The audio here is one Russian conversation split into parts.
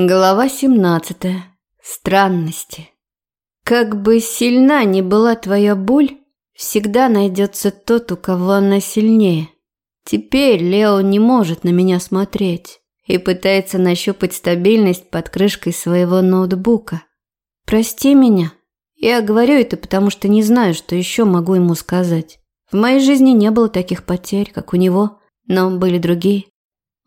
Глава 17. Странности. Как бы сильна ни была твоя боль, всегда найдется тот, у кого она сильнее. Теперь Лео не может на меня смотреть и пытается нащупать стабильность под крышкой своего ноутбука. Прости меня. Я говорю это, потому что не знаю, что еще могу ему сказать. В моей жизни не было таких потерь, как у него, но были другие.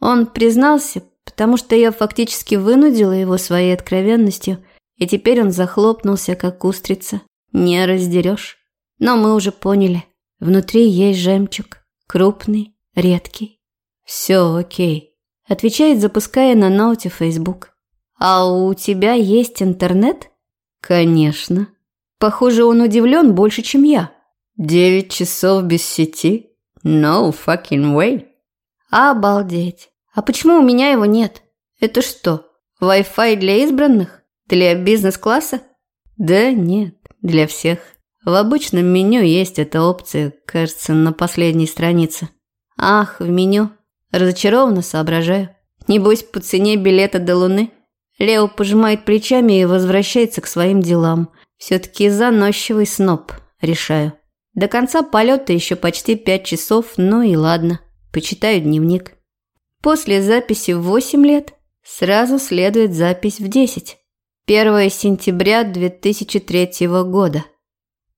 Он признался, потому что я фактически вынудила его своей откровенностью, и теперь он захлопнулся, как устрица. Не раздерешь. Но мы уже поняли, внутри есть жемчуг, крупный, редкий. Все окей. Отвечает, запуская на ноуте Facebook. А у тебя есть интернет? Конечно. Похоже, он удивлен больше, чем я. Девять часов без сети? No fucking way. Обалдеть. А почему у меня его нет? Это что, Wi-Fi для избранных? Для бизнес-класса? Да нет, для всех. В обычном меню есть эта опция, кажется, на последней странице. Ах, в меню. Разочарованно соображаю. Небось, по цене билета до Луны. Лео пожимает плечами и возвращается к своим делам. Все-таки заносчивый сноб, решаю. До конца полета еще почти пять часов, ну и ладно. Почитаю дневник. После записи в 8 лет сразу следует запись в 10. 1 сентября 2003 года.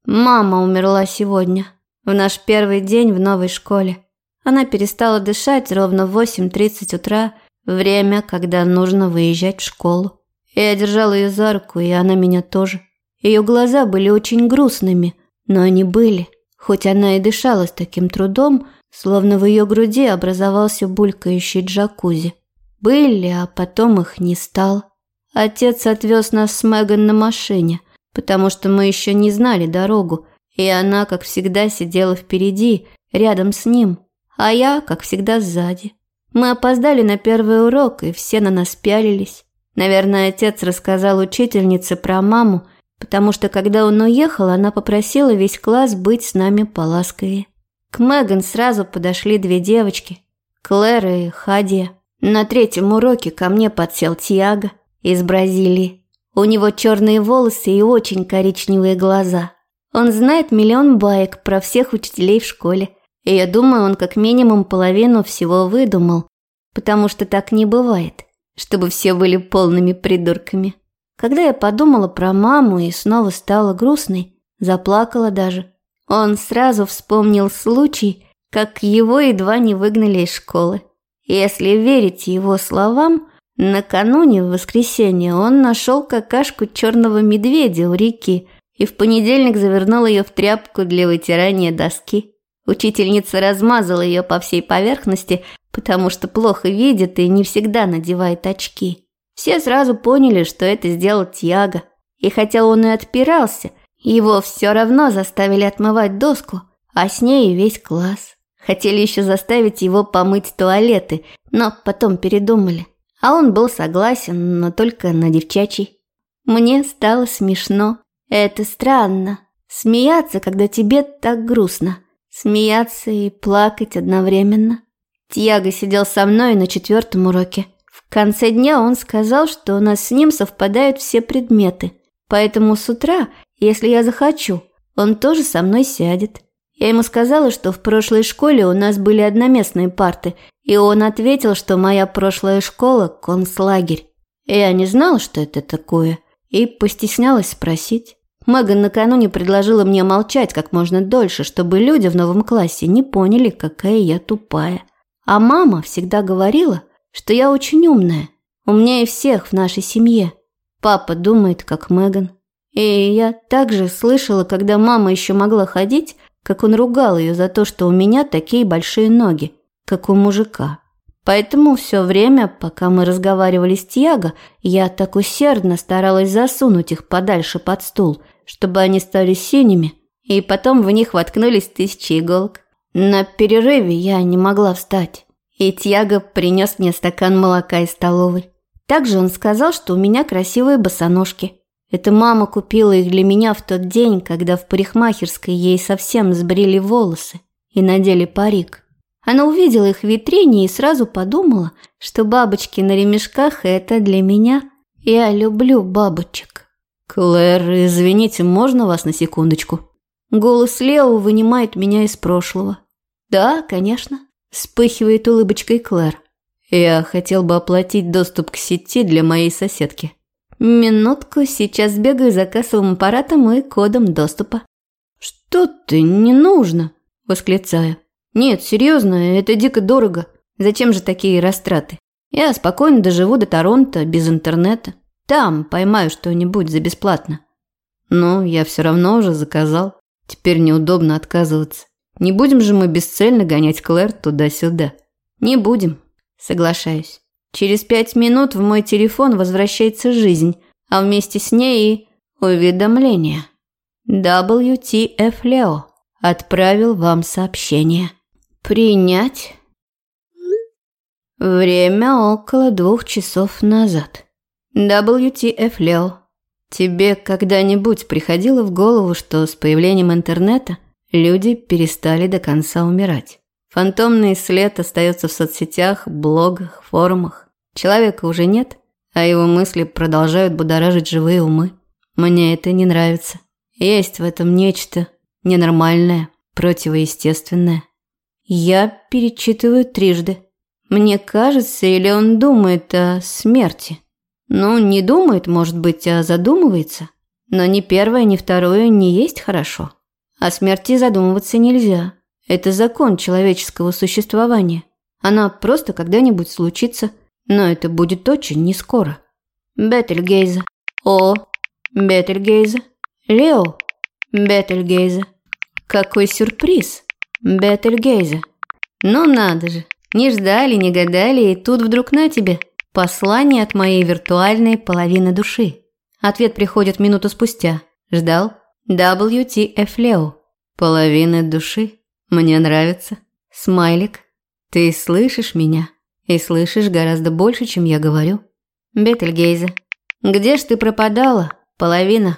Мама умерла сегодня, в наш первый день в новой школе. Она перестала дышать ровно в 8.30 утра, время, когда нужно выезжать в школу. Я держал ее за руку, и она меня тоже. Ее глаза были очень грустными, но они были. Хоть она и дышала с таким трудом, словно в ее груди образовался булькающий джакузи. Были, а потом их не стало. Отец отвез нас с Меган на машине, потому что мы еще не знали дорогу, и она, как всегда, сидела впереди, рядом с ним, а я, как всегда, сзади. Мы опоздали на первый урок, и все на нас пялились. Наверное, отец рассказал учительнице про маму, потому что, когда он уехал, она попросила весь класс быть с нами поласковее. К Меган сразу подошли две девочки, Клэр и Хадия. На третьем уроке ко мне подсел Тиаго из Бразилии. У него черные волосы и очень коричневые глаза. Он знает миллион баек про всех учителей в школе. И я думаю, он как минимум половину всего выдумал, потому что так не бывает, чтобы все были полными придурками. Когда я подумала про маму и снова стала грустной, заплакала даже, он сразу вспомнил случай, как его едва не выгнали из школы. Если верить его словам, накануне в воскресенье он нашел какашку черного медведя у реки и в понедельник завернул ее в тряпку для вытирания доски. Учительница размазала ее по всей поверхности, потому что плохо видит и не всегда надевает очки. Все сразу поняли, что это сделал Тьяго. И хотя он и отпирался – его все равно заставили отмывать доску, а с ней и весь класс. Хотели еще заставить его помыть туалеты, но потом передумали. А он был согласен, но только на девчачий. Мне стало смешно. Это странно. Смеяться, когда тебе так грустно. Смеяться и плакать одновременно. Тьяго сидел со мной на четвертом уроке. В конце дня он сказал, что у нас с ним совпадают все предметы. Поэтому с утра если я захочу, он тоже со мной сядет. Я ему сказала, что в прошлой школе у нас были одноместные парты, и он ответил, что моя прошлая школа – концлагерь. Я не знала, что это такое, и постеснялась спросить. Меган накануне предложила мне молчать как можно дольше, чтобы люди в новом классе не поняли, какая я тупая. А мама всегда говорила, что я очень умная, умнее всех в нашей семье. Папа думает, как Меган. И я также слышала, когда мама еще могла ходить, как он ругал ее за то, что у меня такие большие ноги, как у мужика. Поэтому все время, пока мы разговаривали с Тьяго, я так усердно старалась засунуть их подальше под стул, чтобы они стали синими, и потом в них воткнулись тысячи иголок. На перерыве я не могла встать, и Тьяго принес мне стакан молока из столовой. Также он сказал, что у меня красивые босоножки – это мама купила их для меня в тот день, когда в парикмахерской ей совсем сбрили волосы и надели парик. Она увидела их в витрине и сразу подумала, что бабочки на ремешках – это для меня. Я люблю бабочек. «Клэр, извините, можно вас на секундочку?» Голос Лео вынимает меня из прошлого. «Да, конечно», – вспыхивает улыбочкой Клэр. «Я хотел бы оплатить доступ к сети для моей соседки». «Минутку, сейчас бегаю за кассовым аппаратом и кодом доступа». «Что ты, не нужно!» – восклицаю. Нет, серьезно, это дико дорого. Зачем же такие растраты? Я спокойно доживу до Торонто без интернета. Там поймаю что-нибудь за бесплатно. Но я все равно уже заказал. Теперь неудобно отказываться. Не будем же мы бесцельно гонять Клэр туда-сюда. Не будем, соглашаюсь. Через пять минут в мой телефон возвращается жизнь, а вместе с ней и уведомление. WTF Leo отправил вам сообщение. Принять. Время около двух часов назад. WTF, Лео. Тебе когда-нибудь приходило в голову, что с появлением интернета люди перестали до конца умирать? Фантомный след остается в соцсетях, блогах, форумах. Человека уже нет, а его мысли продолжают будоражить живые умы. Мне это не нравится. Есть в этом нечто ненормальное, противоестественное. Я перечитываю трижды. Мне кажется, или он думает о смерти. Ну, не думает, может быть, а задумывается. Но ни первое, ни второе не есть хорошо. О смерти задумываться нельзя. Это закон человеческого существования. Она просто когда-нибудь случится, но это будет очень не скоро. Бетельгейза. О, Бетельгейза. Лео. Бетельгейза. Какой сюрприз. Бетельгейзе. Ну надо же, не ждали, не гадали, и тут вдруг на тебе послание от моей виртуальной половины души. Ответ приходит минуту спустя. Ждал? WTF Leo. Половина души. Мне нравится. Смайлик. Ты слышишь меня? И слышишь гораздо больше, чем я говорю. Бетельгейзе. Где ж ты пропадала? Половина.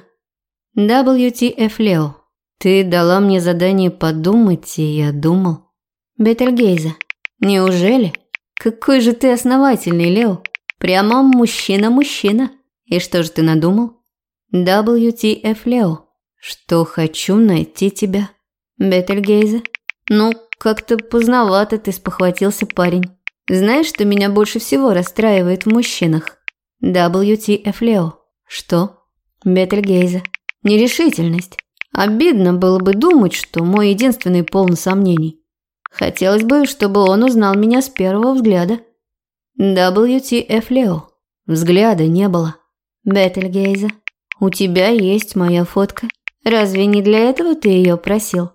WTF Leo. Ты дала мне задание подумать, и я думал. Бетельгейза, неужели? Какой же ты основательный, Лео. Прямо мужчина-мужчина. И что же ты надумал? WTF, Лео. Что хочу найти тебя. Бетельгейза. Ну, как-то поздновато ты спохватился, парень. Знаешь, что меня больше всего расстраивает в мужчинах? WTF, Лео. Что? Бетельгейза. Нерешительность. Обидно было бы думать, что мой единственный полный сомнений. Хотелось бы, чтобы он узнал меня с первого взгляда. WTF Лео. Взгляда не было. Бетельгейза, у тебя есть моя фотка. Разве не для этого ты ее просил?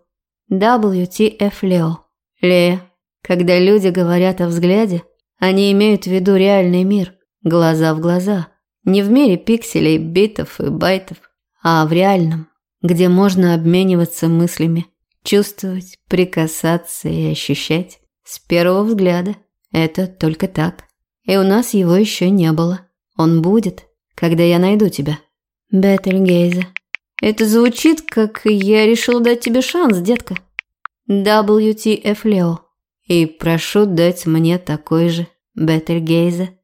WTF Лео. Лея, когда люди говорят о взгляде, они имеют в виду реальный мир, глаза в глаза. Не в мире пикселей, битов и байтов, а в реальном где можно обмениваться мыслями, чувствовать, прикасаться и ощущать. С первого взгляда это только так. И у нас его еще не было. Он будет, когда я найду тебя. Бетельгейзе. Это звучит, как я решил дать тебе шанс, детка. WTF Лео. И прошу дать мне такой же, Бетельгейзе.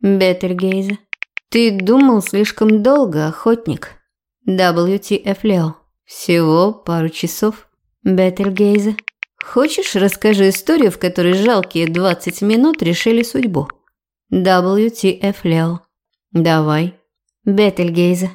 Бетельгейзе. Ты думал слишком долго, охотник. WTF Лео. Всего пару часов. Бетельгейзе. Хочешь, расскажи историю, в которой жалкие 20 минут решили судьбу? WTF Лео. Давай. Бетельгейзе.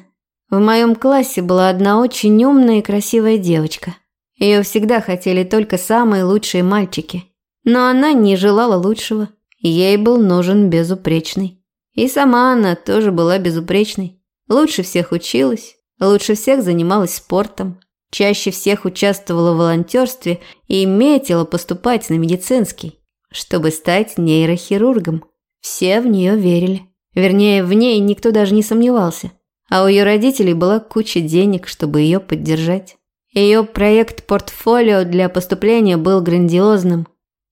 В моем классе была одна очень умная и красивая девочка. Ее всегда хотели только самые лучшие мальчики. Но она не желала лучшего. Ей был нужен безупречный. И сама она тоже была безупречной. Лучше всех училась, Лучше всех занималась спортом, чаще всех участвовала в волонтерстве и метила поступать на медицинский, чтобы стать нейрохирургом. Все в нее верили. Вернее, в ней никто даже не сомневался. А у ее родителей была куча денег, чтобы ее поддержать. Ее проект портфолио для поступления был грандиозным.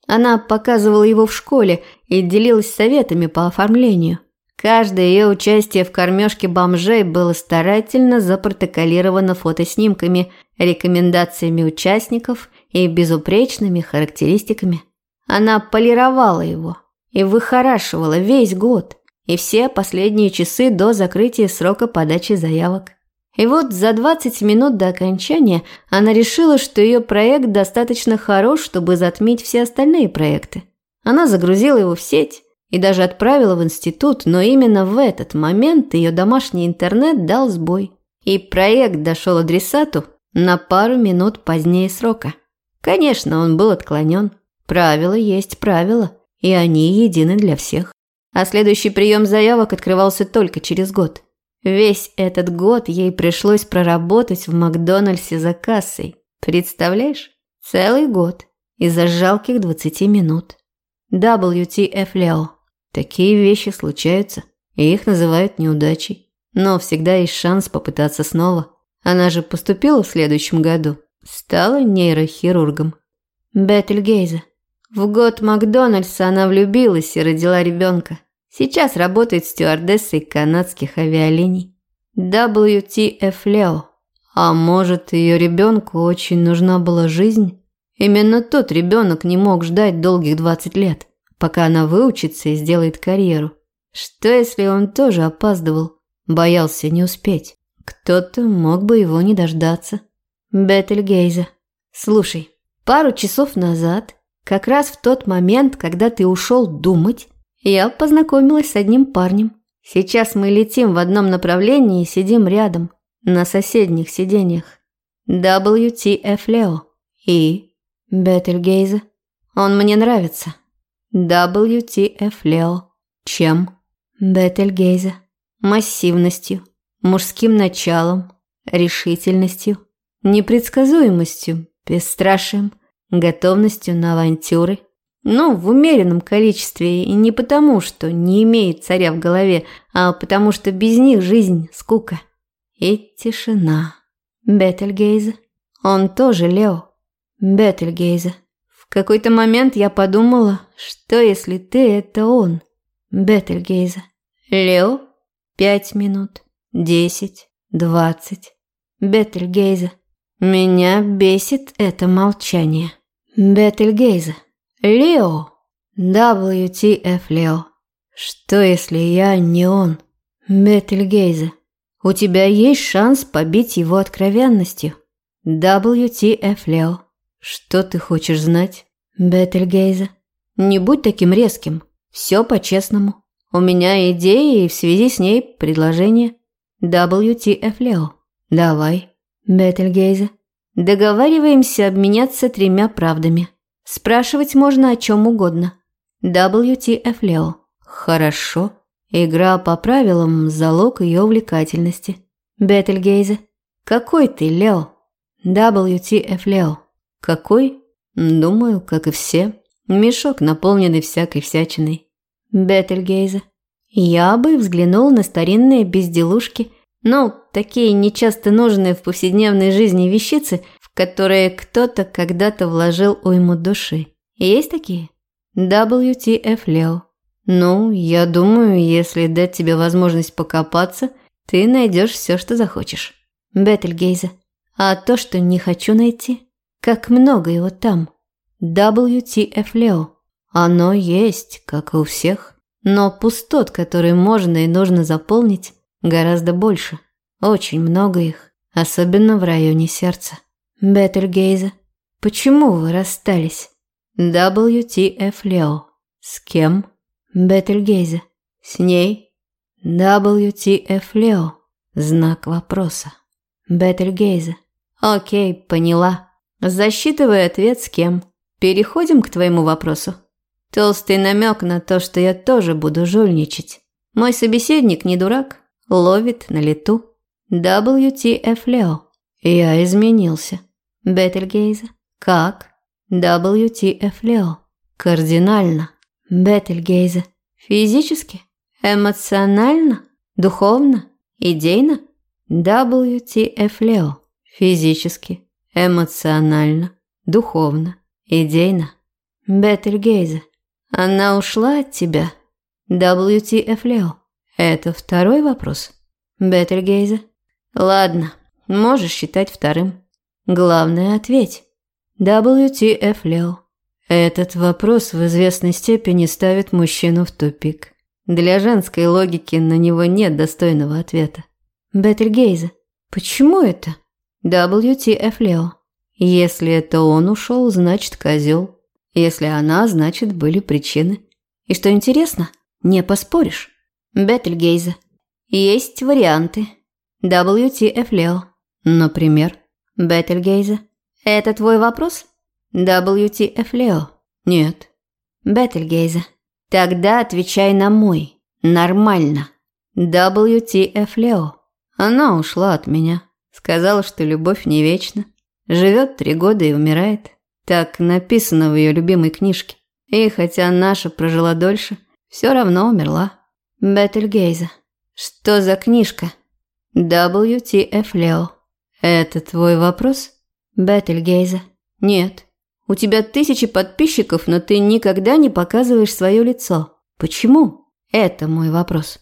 Она показывала его в школе и делилась советами по оформлению. Каждое ее участие в кормежке бомжей было старательно запротоколировано фотоснимками, рекомендациями участников и безупречными характеристиками. Она полировала его и выхорашивала весь год и все последние часы до закрытия срока подачи заявок. И вот за 20 минут до окончания она решила, что ее проект достаточно хорош, чтобы затмить все остальные проекты. Она загрузила его в сеть и даже отправила в институт, но именно в этот момент ее домашний интернет дал сбой. И проект дошел адресату на пару минут позднее срока. Конечно, он был отклонен. Правила есть правила, и они едины для всех. А следующий прием заявок открывался только через год. Весь этот год ей пришлось проработать в Макдональдсе за кассой. Представляешь? Целый год. Из-за жалких 20 минут. WTF Leo. Такие вещи случаются, и их называют неудачей. Но всегда есть шанс попытаться снова. Она же поступила в следующем году. Стала нейрохирургом. Бетельгейза. В год Макдональдса она влюбилась и родила ребенка. Сейчас работает стюардессой канадских авиалиний. WTF Leo. А может, ее ребенку очень нужна была жизнь? Именно тот ребенок не мог ждать долгих 20 лет, пока она выучится и сделает карьеру. Что если он тоже опаздывал, боялся не успеть? Кто-то мог бы его не дождаться. Бетельгейза. Слушай, пару часов назад, как раз в тот момент, когда ты ушел думать, я познакомилась с одним парнем. Сейчас мы летим в одном направлении и сидим рядом, на соседних сиденьях. WTF Leo и Бетельгейзе. Он мне нравится. WTF Leo. Чем? Бетельгейзе. Массивностью, мужским началом, решительностью, непредсказуемостью, бесстрашием, готовностью на авантюры – ну, в умеренном количестве, и не потому, что не имеет царя в голове, а потому что без них жизнь – скука. И тишина. Бетельгейзе. Он тоже Лео. Бетельгейзе. В какой-то момент я подумала, что если ты – это он? Бетельгейзе. Лео? Пять минут. Десять. Двадцать. Бетельгейзе. Меня бесит это молчание. Бетельгейзе. Лео. WTF Лео. Что если я не он? Бетельгейзе. У тебя есть шанс побить его откровенностью. WTF Лео. Что ты хочешь знать? Бетельгейзе. Не будь таким резким. Все по-честному. У меня идеи и в связи с ней предложение. WTF Лео. Давай. Бетельгейзе. Договариваемся обменяться тремя правдами. Спрашивать можно о чем угодно. WTF Leo. Хорошо. Игра по правилам – залог ее увлекательности. Бетельгейзе. Какой ты, Лео? WTF Leo. Какой? Думаю, как и все. Мешок, наполненный всякой всячиной. Бетельгейзе. Я бы взглянул на старинные безделушки, ну, такие нечасто нужные в повседневной жизни вещицы, которые кто-то когда-то вложил уйму души. Есть такие? WTF Лео. Ну, я думаю, если дать тебе возможность покопаться, ты найдешь все, что захочешь. Бетельгейзе. А то, что не хочу найти, как много его там. WTF Лео. Оно есть, как и у всех. Но пустот, которые можно и нужно заполнить, гораздо больше. Очень много их, особенно в районе сердца. Бетельгейзе, почему вы расстались? WTF Лео. С кем? Бетельгейзе. С ней? WTF Лео. Знак вопроса. Бетельгейзе. Окей, поняла. Засчитывай ответ с кем. Переходим к твоему вопросу. Толстый намек на то, что я тоже буду жульничать. Мой собеседник не дурак, ловит на лету. WTF Лео. Я изменился. Бетельгейзе. Как? WTF Лео. Кардинально. Бетельгейзе. Физически? Эмоционально? Духовно? Идейно? WTF Лео. Физически. Эмоционально. Духовно. Идейно. Бетельгейзе. Она ушла от тебя? WTF Лео. Это второй вопрос. Бетельгейзе. Ладно, можешь считать вторым. Главное, ответь. WTF, Лео. Этот вопрос в известной степени ставит мужчину в тупик. Для женской логики на него нет достойного ответа. Бетельгейзе, почему это? WTF Лео. Если это он ушел, значит козел. Если она, значит были причины. И что интересно, не поспоришь. Бетельгейзе. Есть варианты. WTF Лео. Например? Бетельгейзе. Это твой вопрос? WTF Лео. Нет. Бетельгейзе. Тогда отвечай на мой. Нормально. WTF Лео. Она ушла от меня. Сказала, что любовь не вечна. Живет три года и умирает. Так написано в ее любимой книжке. И хотя наша прожила дольше, все равно умерла. Бетельгейза. Что за книжка? WTF Лео. Это твой вопрос? Бетельгейза. Нет. У тебя тысячи подписчиков, но ты никогда не показываешь свое лицо. Почему? Это мой вопрос.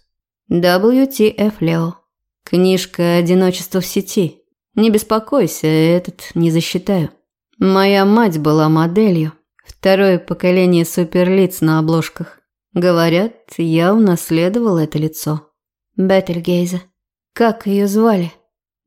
WTF Лео. Книжка «Одиночество в сети». Не беспокойся, этот не засчитаю. Моя мать была моделью. Второе поколение суперлиц на обложках. Говорят, я унаследовал это лицо. Бетельгейза. Как ее звали?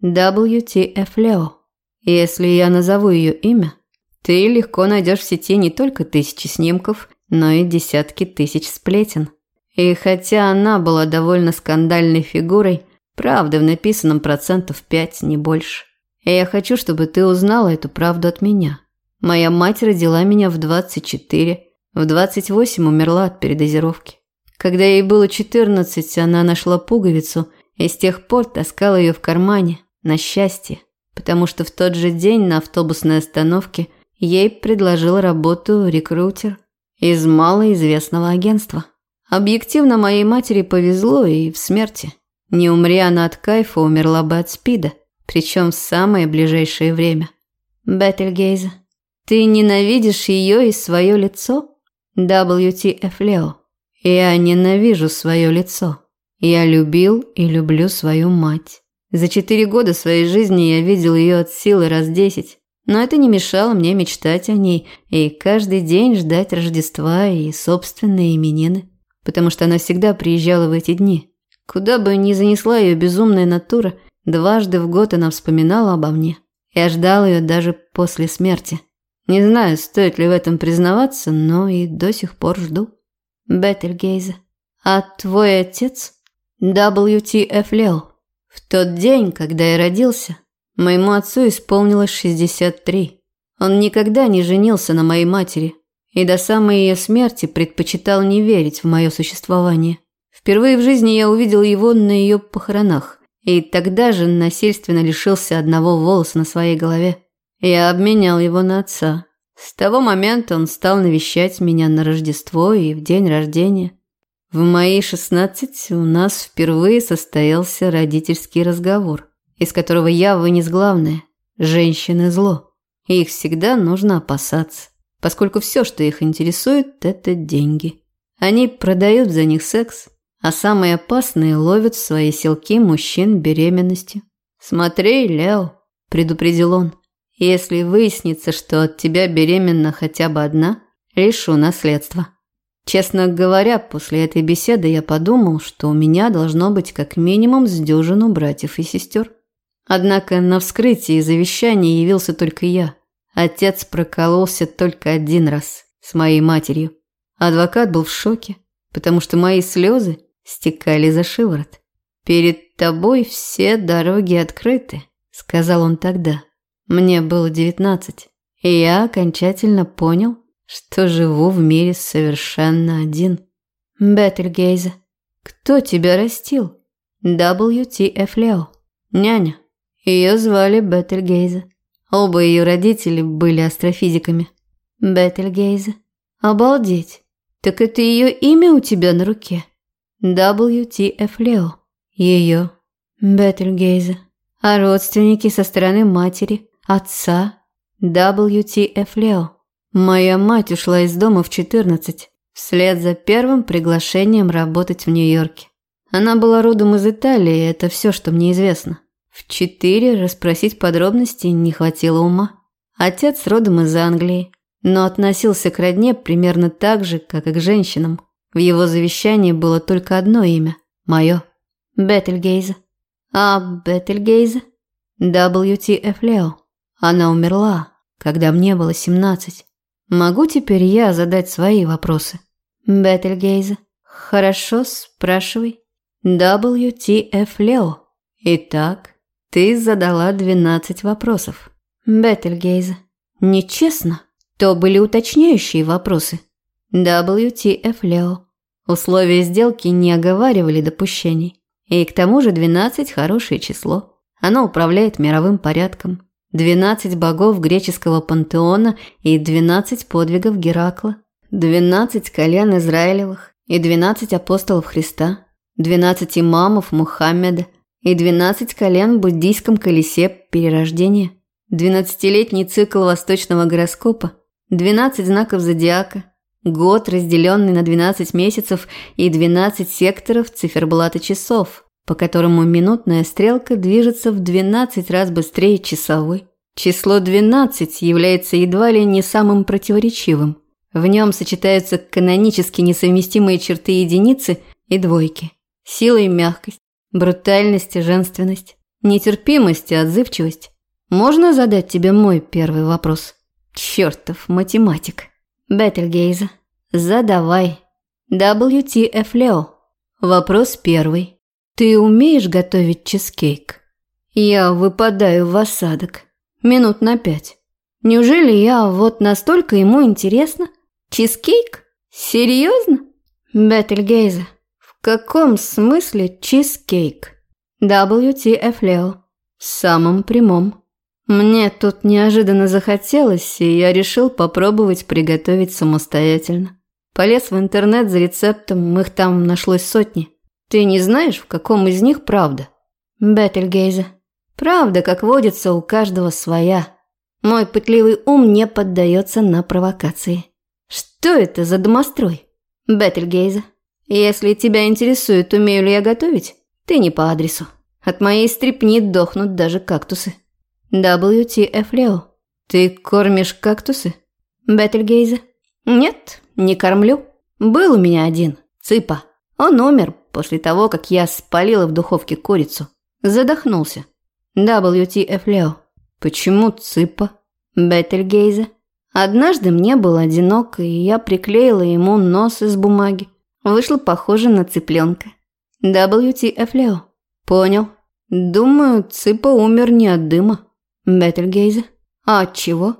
WTF Лео. Если я назову ее имя, ты легко найдешь в сети не только тысячи снимков, но и десятки тысяч сплетен. И хотя она была довольно скандальной фигурой, правда в написанном процентов пять, не больше. И я хочу, чтобы ты узнала эту правду от меня. Моя мать родила меня в 24, в 28 умерла от передозировки. Когда ей было 14, она нашла пуговицу и с тех пор таскала ее в кармане, на счастье, потому что в тот же день на автобусной остановке ей предложил работу рекрутер из малоизвестного агентства. Объективно моей матери повезло и в смерти. Не умри она от кайфа, умерла бы от спида, причем в самое ближайшее время. Бетельгейза, ты ненавидишь ее и свое лицо? WTF Лео. Я ненавижу свое лицо. Я любил и люблю свою мать. За четыре года своей жизни я видел ее от силы раз десять, но это не мешало мне мечтать о ней и каждый день ждать Рождества и собственные именины, потому что она всегда приезжала в эти дни. Куда бы ни занесла ее безумная натура, дважды в год она вспоминала обо мне. Я ждал ее даже после смерти. Не знаю, стоит ли в этом признаваться, но и до сих пор жду. Бетельгейзе. А твой отец? WTF Лео. В тот день, когда я родился, моему отцу исполнилось 63. Он никогда не женился на моей матери и до самой ее смерти предпочитал не верить в мое существование. Впервые в жизни я увидел его на ее похоронах, и тогда же насильственно лишился одного волоса на своей голове. Я обменял его на отца. С того момента он стал навещать меня на Рождество и в день рождения. В мои шестнадцать у нас впервые состоялся родительский разговор, из которого я вынес главное – женщины зло. Их всегда нужно опасаться, поскольку все, что их интересует, это деньги. Они продают за них секс, а самые опасные ловят в свои селки мужчин беременностью. «Смотри, Лео», – предупредил он, – если выяснится, что от тебя беременна хотя бы одна, решу наследство. Честно говоря, после этой беседы я подумал, что у меня должно быть как минимум с дюжину братьев и сестер. Однако на вскрытии завещания явился только я. Отец прокололся только один раз с моей матерью. Адвокат был в шоке, потому что мои слезы стекали за шиворот. «Перед тобой все дороги открыты», – сказал он тогда. Мне было девятнадцать, и я окончательно понял, что живу в мире совершенно один. Бетельгейзе, кто тебя растил? WTF Лео. Няня. Ее звали Бетельгейзе. Оба ее родители были астрофизиками. Бетельгейзе. Обалдеть. Так это ее имя у тебя на руке? WTF Лео. Ее. Бетельгейзе. А родственники со стороны матери отца, WTF Лео. Моя мать ушла из дома в 14, вслед за первым приглашением работать в Нью-Йорке. Она была родом из Италии, это все, что мне известно. В четыре расспросить подробности не хватило ума. Отец родом из Англии. но относился к родне примерно так же, как и к женщинам. В его завещании было только одно имя – мое. Бетельгейза. А Бетельгейза? WTF Лео. Она умерла, когда мне было 17. Могу теперь я задать свои вопросы? Бетельгейза. Хорошо, спрашивай. WTF Лео. Итак, ты задала 12 вопросов. Бетельгейза. Нечестно. То были уточняющие вопросы. WTF Лео. Условия сделки не оговаривали допущений. И к тому же 12 – хорошее число. Оно управляет мировым порядком. 12 богов греческого пантеона и 12 подвигов Геракла. 12 колен Израилевых и 12 апостолов Христа. 12 имамов Мухаммеда и 12 колен в буддийском колесе перерождения. 12-летний цикл восточного гороскопа. 12 знаков зодиака – Год, разделенный на 12 месяцев и 12 секторов циферблата часов, по которому минутная стрелка движется в 12 раз быстрее часовой. Число 12 является едва ли не самым противоречивым. В нем сочетаются канонически несовместимые черты единицы и двойки. Сила и мягкость, брутальность и женственность, нетерпимость и отзывчивость. Можно задать тебе мой первый вопрос? Чертов математик. Бетельгейза. Задавай. WTF Лео. Вопрос первый. Ты умеешь готовить чизкейк? Я выпадаю в осадок. Минут на пять. Неужели я вот настолько ему интересно? Чизкейк? Серьезно? Бетельгейза. В каком смысле чизкейк? WTF Лео. В самом прямом. Мне тут неожиданно захотелось, и я решил попробовать приготовить самостоятельно. Полез в интернет за рецептом, их там нашлось сотни. Ты не знаешь, в каком из них правда? Бетельгейзе. Правда, как водится, у каждого своя. Мой пытливый ум не поддается на провокации. Что это за домострой? Бетельгейзе. Если тебя интересует, умею ли я готовить, ты не по адресу. От моей стрипни дохнут даже кактусы. WTF Лео. Ты кормишь кактусы? Бетельгейзе. Нет, не кормлю. Был у меня один, Цыпа. Он умер после того, как я спалила в духовке курицу. Задохнулся. WTF Лео. Почему Цыпа? Бетельгейзе. Однажды мне было одиноко, и я приклеила ему нос из бумаги. Вышло похоже на цыпленка. WTF Лео. Понял. Думаю, Цыпа умер не от дыма. Бетельгейзе. А от чего?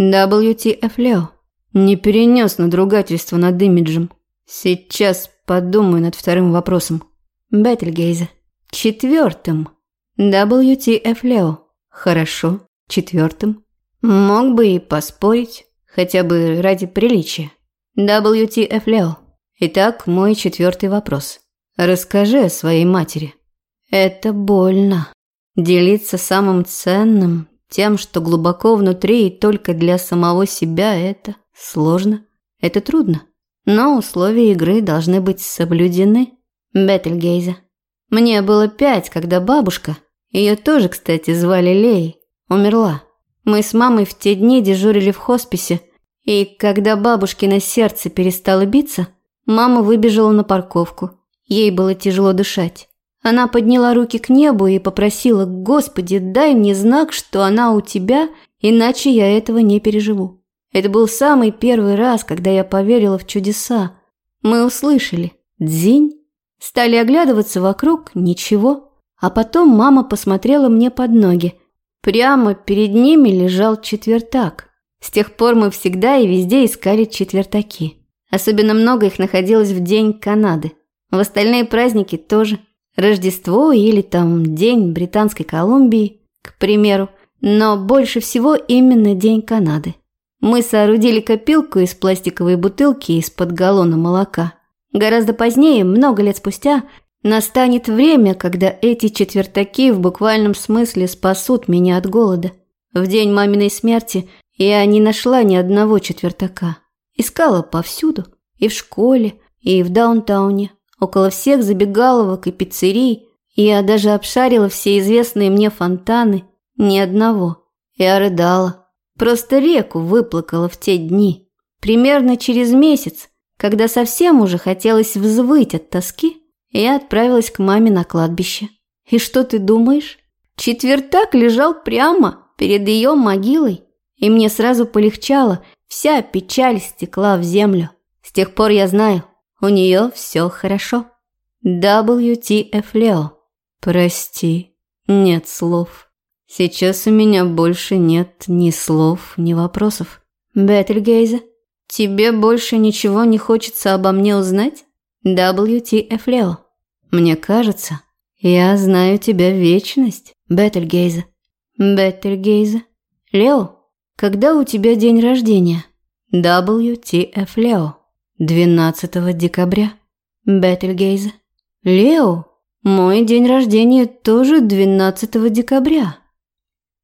WTF Лео. Не перенес надругательство над имиджем. Сейчас подумаю над вторым вопросом. Бетельгейзе. Четвертым. WTF Лео. Хорошо. Четвертым. Мог бы и поспорить, хотя бы ради приличия. WTF Лео. Итак, мой четвертый вопрос. Расскажи о своей матери. Это больно. Делиться самым ценным, тем, что глубоко внутри и только для самого себя, это сложно, это трудно. Но условия игры должны быть соблюдены. Бетельгейзе. Мне было пять, когда бабушка, ее тоже, кстати, звали Лей, умерла. Мы с мамой в те дни дежурили в хосписе, и когда бабушкино сердце перестало биться, мама выбежала на парковку. Ей было тяжело дышать. Она подняла руки к небу и попросила, «Господи, дай мне знак, что она у тебя, иначе я этого не переживу». Это был самый первый раз, когда я поверила в чудеса. Мы услышали «Дзинь», стали оглядываться вокруг, ничего. А потом мама посмотрела мне под ноги. Прямо перед ними лежал четвертак. С тех пор мы всегда и везде искали четвертаки. Особенно много их находилось в День Канады. В остальные праздники тоже. Рождество или там День Британской Колумбии, к примеру, но больше всего именно День Канады. Мы соорудили копилку из пластиковой бутылки из-под галлона молока. Гораздо позднее, много лет спустя, настанет время, когда эти четвертаки в буквальном смысле спасут меня от голода. В день маминой смерти я не нашла ни одного четвертака. Искала повсюду, и в школе, и в даунтауне, Около всех забегаловок и пиццерий я даже обшарила все известные мне фонтаны, ни одного. Я рыдала. Просто реку выплакала в те дни. Примерно через месяц, когда совсем уже хотелось взвыть от тоски, я отправилась к маме на кладбище. И что ты думаешь? Четвертак лежал прямо перед ее могилой, и мне сразу полегчало, вся печаль стекла в землю. С тех пор я знаю, у нее все хорошо. WTF Leo. Прости, нет слов. Сейчас у меня больше нет ни слов, ни вопросов. Бетельгейзе, тебе больше ничего не хочется обо мне узнать? WTF Leo. Мне кажется, я знаю тебя вечность, Бетельгейзе. Бетельгейзе. Лео, когда у тебя день рождения? WTF Лео. 12 декабря. Бетельгейзе. Лео, мой день рождения тоже 12 декабря.